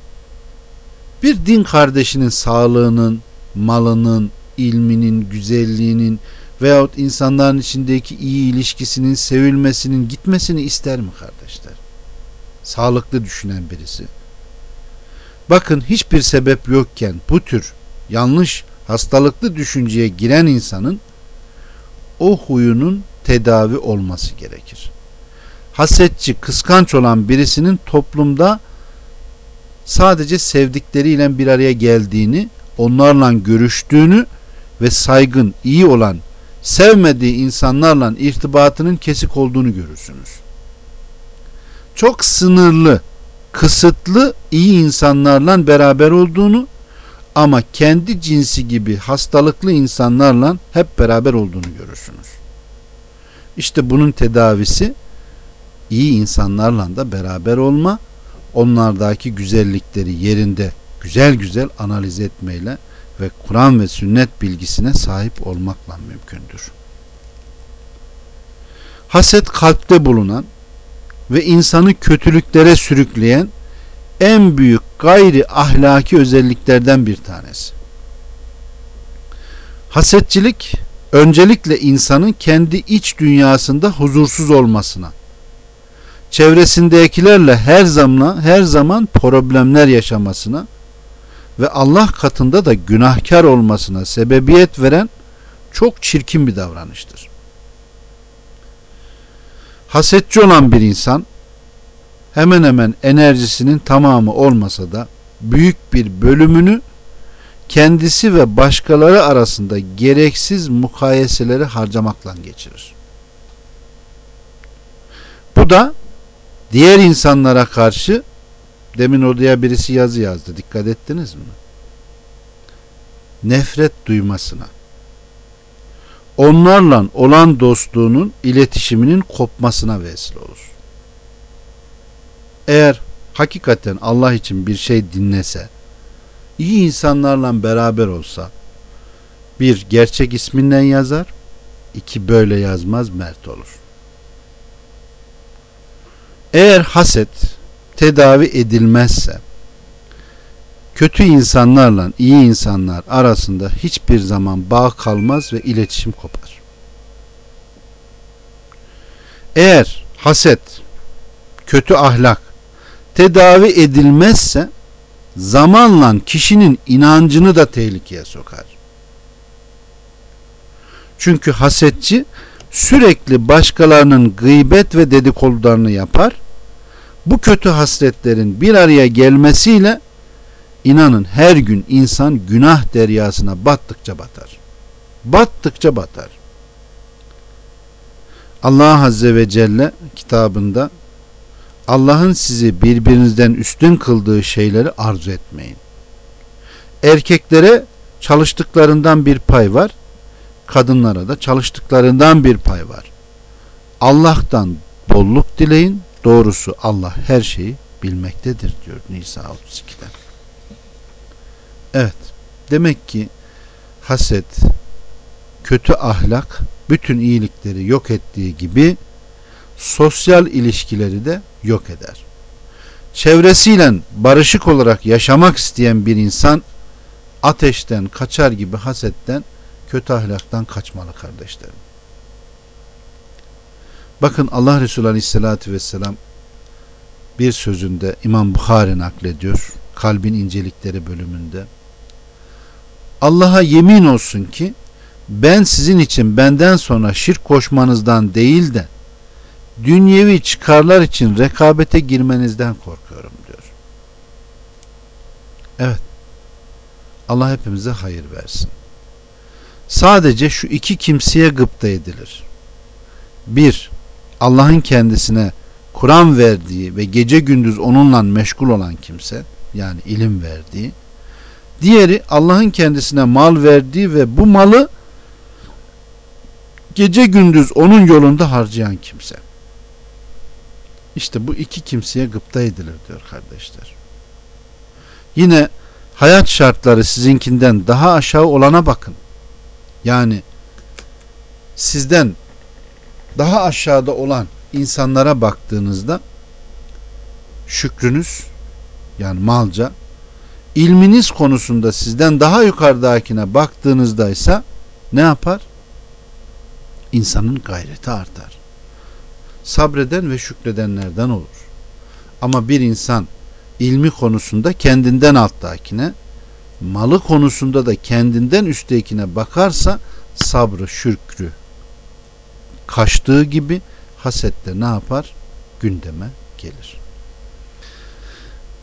bir din kardeşinin sağlığının, malının, ilminin, güzelliğinin veyahut insanların içindeki iyi ilişkisinin sevilmesinin gitmesini ister mi kardeşler? Sağlıklı düşünen birisi. Bakın hiçbir sebep yokken bu tür yanlış hastalıklı düşünceye giren insanın o huyunun tedavi olması gerekir. Hasetçi, kıskanç olan birisinin toplumda sadece sevdikleriyle bir araya geldiğini, onlarla görüştüğünü ve saygın, iyi olan, sevmediği insanlarla irtibatının kesik olduğunu görürsünüz. Çok sınırlı, kısıtlı iyi insanlarla beraber olduğunu ama kendi cinsi gibi hastalıklı insanlarla hep beraber olduğunu görürsünüz. İşte bunun tedavisi iyi insanlarla da beraber olma, onlardaki güzellikleri yerinde güzel güzel analiz etmeyle ve Kur'an ve sünnet bilgisine sahip olmakla mümkündür. Haset kalpte bulunan ve insanı kötülüklere sürükleyen en büyük gayri ahlaki özelliklerden bir tanesi. Hasetçilik öncelikle insanın kendi iç dünyasında huzursuz olmasına, çevresindekilerle her zaman her zaman problemler yaşamasına ve Allah katında da günahkar olmasına sebebiyet veren çok çirkin bir davranıştır. Hasetçi olan bir insan hemen hemen enerjisinin tamamı olmasa da büyük bir bölümünü kendisi ve başkaları arasında gereksiz mukayeseleri harcamakla geçirir. Bu da diğer insanlara karşı demin odaya birisi yazı yazdı. Dikkat ettiniz mi? Nefret duymasına. Onlarla olan dostluğunun, iletişiminin kopmasına vesile olur. Eğer hakikaten Allah için bir şey dinlese, iyi insanlarla beraber olsa, bir gerçek isminden yazar, iki böyle yazmaz mert olur. Eğer haset tedavi edilmezse kötü insanlarla iyi insanlar arasında hiçbir zaman bağ kalmaz ve iletişim kopar. Eğer haset, kötü ahlak tedavi edilmezse zamanla kişinin inancını da tehlikeye sokar. Çünkü hasetçi sürekli başkalarının gıybet ve dedikodularını yapar bu kötü hasretlerin bir araya gelmesiyle inanın her gün insan günah deryasına battıkça batar. Battıkça batar. Allah Azze ve Celle kitabında Allah'ın sizi birbirinizden üstün kıldığı şeyleri arzu etmeyin. Erkeklere çalıştıklarından bir pay var. Kadınlara da çalıştıklarından bir pay var. Allah'tan bolluk dileyin, Doğrusu Allah her şeyi bilmektedir diyor Nisa 32'de. Evet. Demek ki haset, kötü ahlak bütün iyilikleri yok ettiği gibi sosyal ilişkileri de yok eder. Çevresiyle barışık olarak yaşamak isteyen bir insan ateşten kaçar gibi hasetten, kötü ahlaktan kaçmalı kardeşlerim. Bakın Allah Resulü Aleyhisselatü Vesselam bir sözünde İmam Bukhari naklediyor. Kalbin incelikleri bölümünde. Allah'a yemin olsun ki ben sizin için benden sonra şirk koşmanızdan değil de dünyevi çıkarlar için rekabete girmenizden korkuyorum diyor. Evet. Allah hepimize hayır versin. Sadece şu iki kimseye gıpta edilir. Bir, Allah'ın kendisine Kur'an verdiği ve gece gündüz onunla meşgul olan kimse yani ilim verdiği diğeri Allah'ın kendisine mal verdiği ve bu malı gece gündüz onun yolunda harcayan kimse. İşte bu iki kimseye gıpta edilir diyor kardeşler. Yine hayat şartları sizinkinden daha aşağı olana bakın. Yani sizden daha aşağıda olan insanlara baktığınızda şükrünüz yani malca ilminiz konusunda sizden daha yukarıdakine baktığınızda ise ne yapar? İnsanın gayreti artar. Sabreden ve şükredenlerden olur. Ama bir insan ilmi konusunda kendinden alttakine, malı konusunda da kendinden üsttekine bakarsa sabrı, şükrü kaçtığı gibi hasette ne yapar? Gündeme gelir.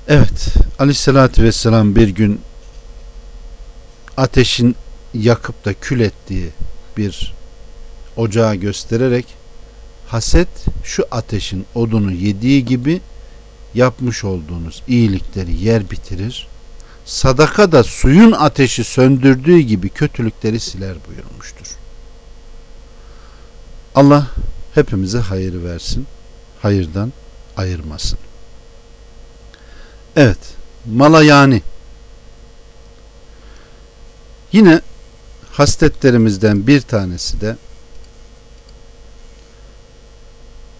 Evet, Aleyhisselatü Vesselam bir gün ateşin yakıp da kül ettiği bir ocağı göstererek haset şu ateşin odunu yediği gibi yapmış olduğunuz iyilikleri yer bitirir. Sadaka da suyun ateşi söndürdüğü gibi kötülükleri siler buyurmuştur. Allah hepimize hayır versin. Hayırdan ayırmasın. Evet. Mala yani. Yine hasletlerimizden bir tanesi de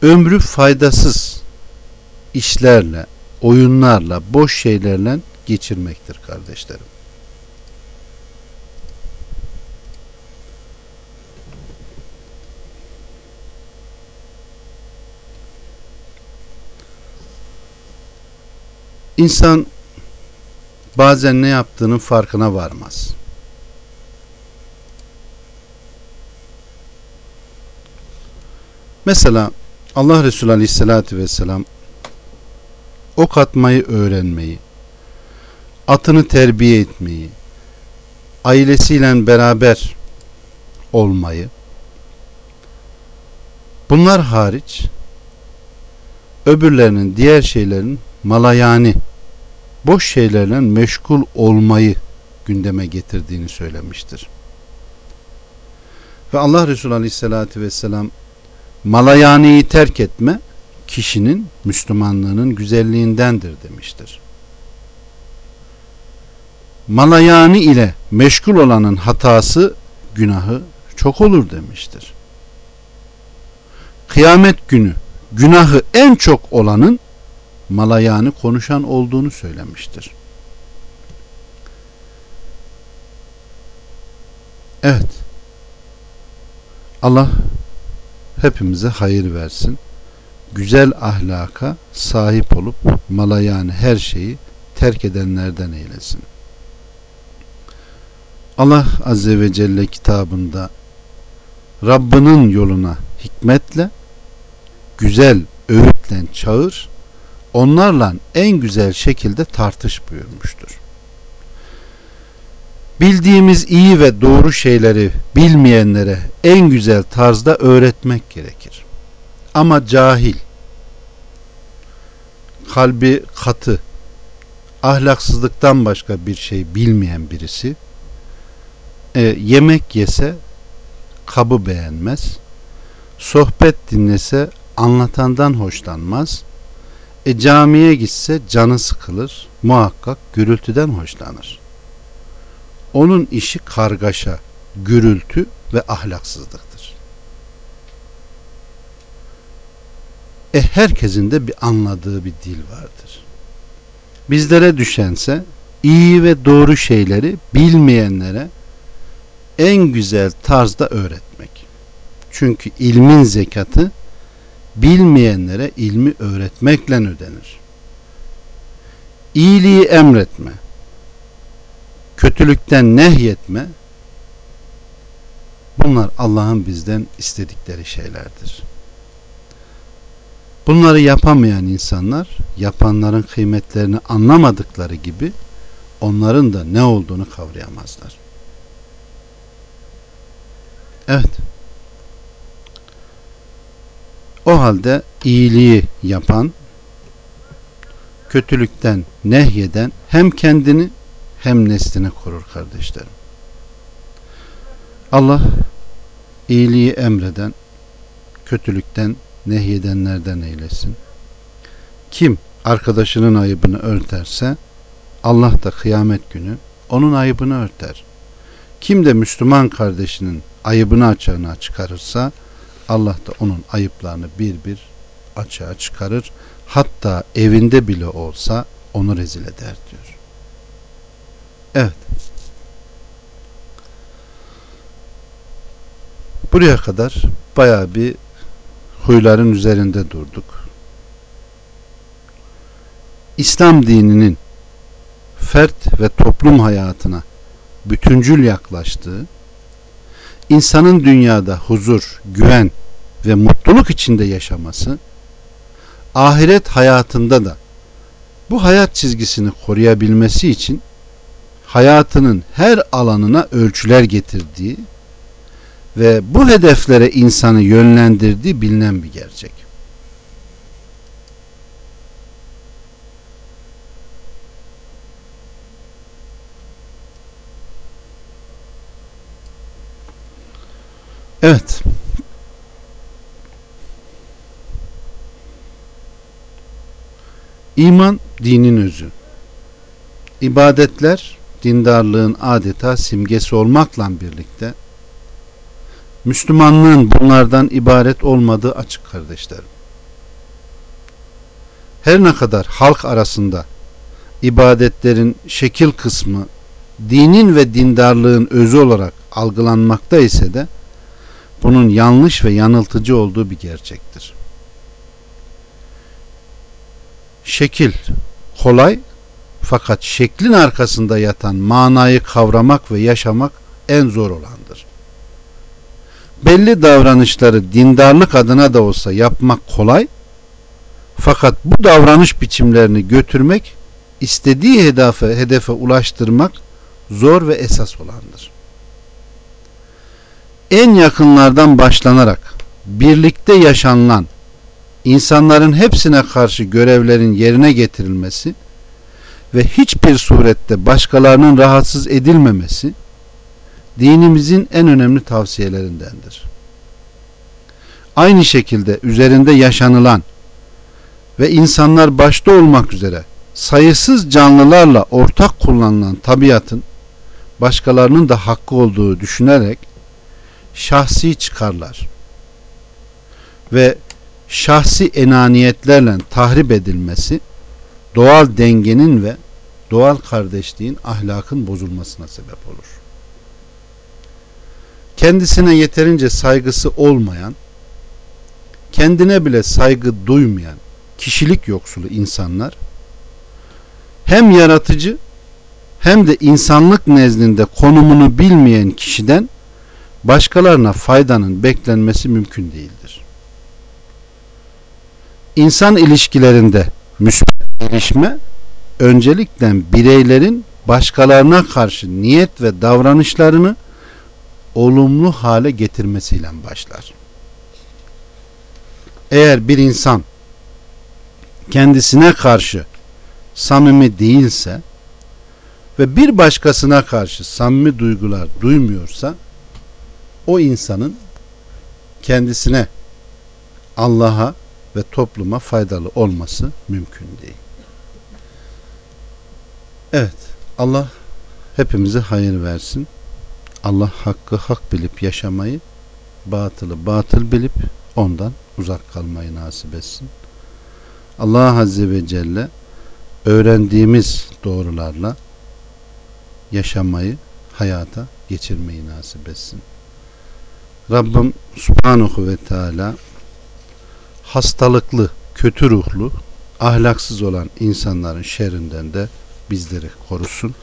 ömrü faydasız işlerle, oyunlarla, boş şeylerle geçirmektir kardeşlerim. İnsan bazen ne yaptığının farkına varmaz. Mesela Allah Resulü Aleyhisselatü Vesselam ok atmayı öğrenmeyi, atını terbiye etmeyi, ailesiyle beraber olmayı, bunlar hariç öbürlerinin diğer şeylerin malayani boş şeylerle meşgul olmayı gündeme getirdiğini söylemiştir. Ve Allah Resulü Aleyhisselatü Vesselam malayaniyi terk etme kişinin Müslümanlığının güzelliğindendir demiştir. Malayani ile meşgul olanın hatası, günahı çok olur demiştir. Kıyamet günü günahı en çok olanın malayani konuşan olduğunu söylemiştir. Evet. Allah hepimize hayır versin. Güzel ahlaka sahip olup malayani her şeyi terk edenlerden eylesin. Allah Azze ve Celle kitabında Rabbinin yoluna hikmetle güzel öğütle çağır onlarla en güzel şekilde tartış buyurmuştur. Bildiğimiz iyi ve doğru şeyleri bilmeyenlere en güzel tarzda öğretmek gerekir. Ama cahil, kalbi katı, ahlaksızlıktan başka bir şey bilmeyen birisi e, yemek yese kabı beğenmez, sohbet dinlese anlatandan hoşlanmaz, e camiye gitse canı sıkılır, muhakkak gürültüden hoşlanır. Onun işi kargaşa, gürültü ve ahlaksızlıktır. E herkesin de bir anladığı bir dil vardır. Bizlere düşense iyi ve doğru şeyleri bilmeyenlere en güzel tarzda öğretmek. Çünkü ilmin zekatı bilmeyenlere ilmi öğretmekle ödenir. İyiliği emretme, kötülükten nehyetme, bunlar Allah'ın bizden istedikleri şeylerdir. Bunları yapamayan insanlar yapanların kıymetlerini anlamadıkları gibi onların da ne olduğunu kavrayamazlar. Evet. O halde iyiliği yapan, kötülükten nehyeden hem kendini hem neslini korur kardeşlerim. Allah iyiliği emreden, kötülükten nehyedenlerden eylesin. Kim arkadaşının ayıbını örterse Allah da kıyamet günü onun ayıbını örter. Kim de Müslüman kardeşinin ayıbını açığına çıkarırsa Allah da onun ayıplarını bir bir açığa çıkarır. Hatta evinde bile olsa onu rezil eder diyor. Evet. Buraya kadar baya bir huyların üzerinde durduk. İslam dininin fert ve toplum hayatına bütüncül yaklaştığı, insanın dünyada huzur, güven ve mutluluk içinde yaşaması, ahiret hayatında da bu hayat çizgisini koruyabilmesi için hayatının her alanına ölçüler getirdiği ve bu hedeflere insanı yönlendirdiği bilinen bir gerçek. Evet. İman dinin özü. İbadetler dindarlığın adeta simgesi olmakla birlikte Müslümanlığın bunlardan ibaret olmadığı açık kardeşlerim. Her ne kadar halk arasında ibadetlerin şekil kısmı dinin ve dindarlığın özü olarak algılanmakta ise de bunun yanlış ve yanıltıcı olduğu bir gerçektir. Şekil kolay fakat şeklin arkasında yatan manayı kavramak ve yaşamak en zor olandır. Belli davranışları dindarlık adına da olsa yapmak kolay fakat bu davranış biçimlerini götürmek istediği hedefe, hedefe ulaştırmak zor ve esas olandır en yakınlardan başlanarak birlikte yaşanılan insanların hepsine karşı görevlerin yerine getirilmesi ve hiçbir surette başkalarının rahatsız edilmemesi dinimizin en önemli tavsiyelerindendir. Aynı şekilde üzerinde yaşanılan ve insanlar başta olmak üzere sayısız canlılarla ortak kullanılan tabiatın başkalarının da hakkı olduğu düşünerek şahsi çıkarlar ve şahsi enaniyetlerle tahrip edilmesi doğal dengenin ve doğal kardeşliğin ahlakın bozulmasına sebep olur. Kendisine yeterince saygısı olmayan, kendine bile saygı duymayan kişilik yoksulu insanlar hem yaratıcı hem de insanlık nezdinde konumunu bilmeyen kişiden başkalarına faydanın beklenmesi mümkün değildir. İnsan ilişkilerinde müsbet gelişme öncelikle bireylerin başkalarına karşı niyet ve davranışlarını olumlu hale getirmesiyle başlar. Eğer bir insan kendisine karşı samimi değilse ve bir başkasına karşı samimi duygular duymuyorsa o insanın kendisine Allah'a ve topluma faydalı olması mümkün değil. Evet Allah hepimize hayır versin. Allah hakkı hak bilip yaşamayı batılı batıl bilip ondan uzak kalmayı nasip etsin. Allah Azze ve Celle öğrendiğimiz doğrularla yaşamayı, hayata geçirmeyi nasip etsin. Rabbim Subhanahu ve Teala hastalıklı, kötü ruhlu, ahlaksız olan insanların şerrinden de bizleri korusun.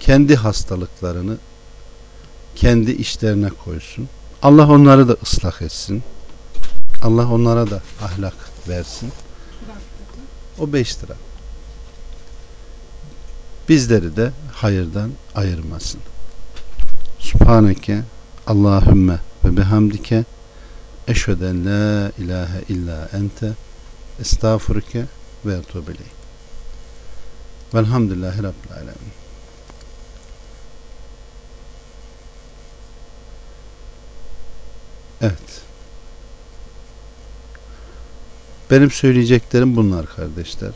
Kendi hastalıklarını kendi işlerine koysun. Allah onları da ıslah etsin. Allah onlara da ahlak versin. O beş lira. Bizleri de hayırdan ayırmasın. Subhaneke Allahümme ve bihamdike eşveden la ilahe illa ente estağfurike ve etubeleyk. Velhamdülillahi Rabbil Alemin. Evet. Benim söyleyeceklerim bunlar kardeşler.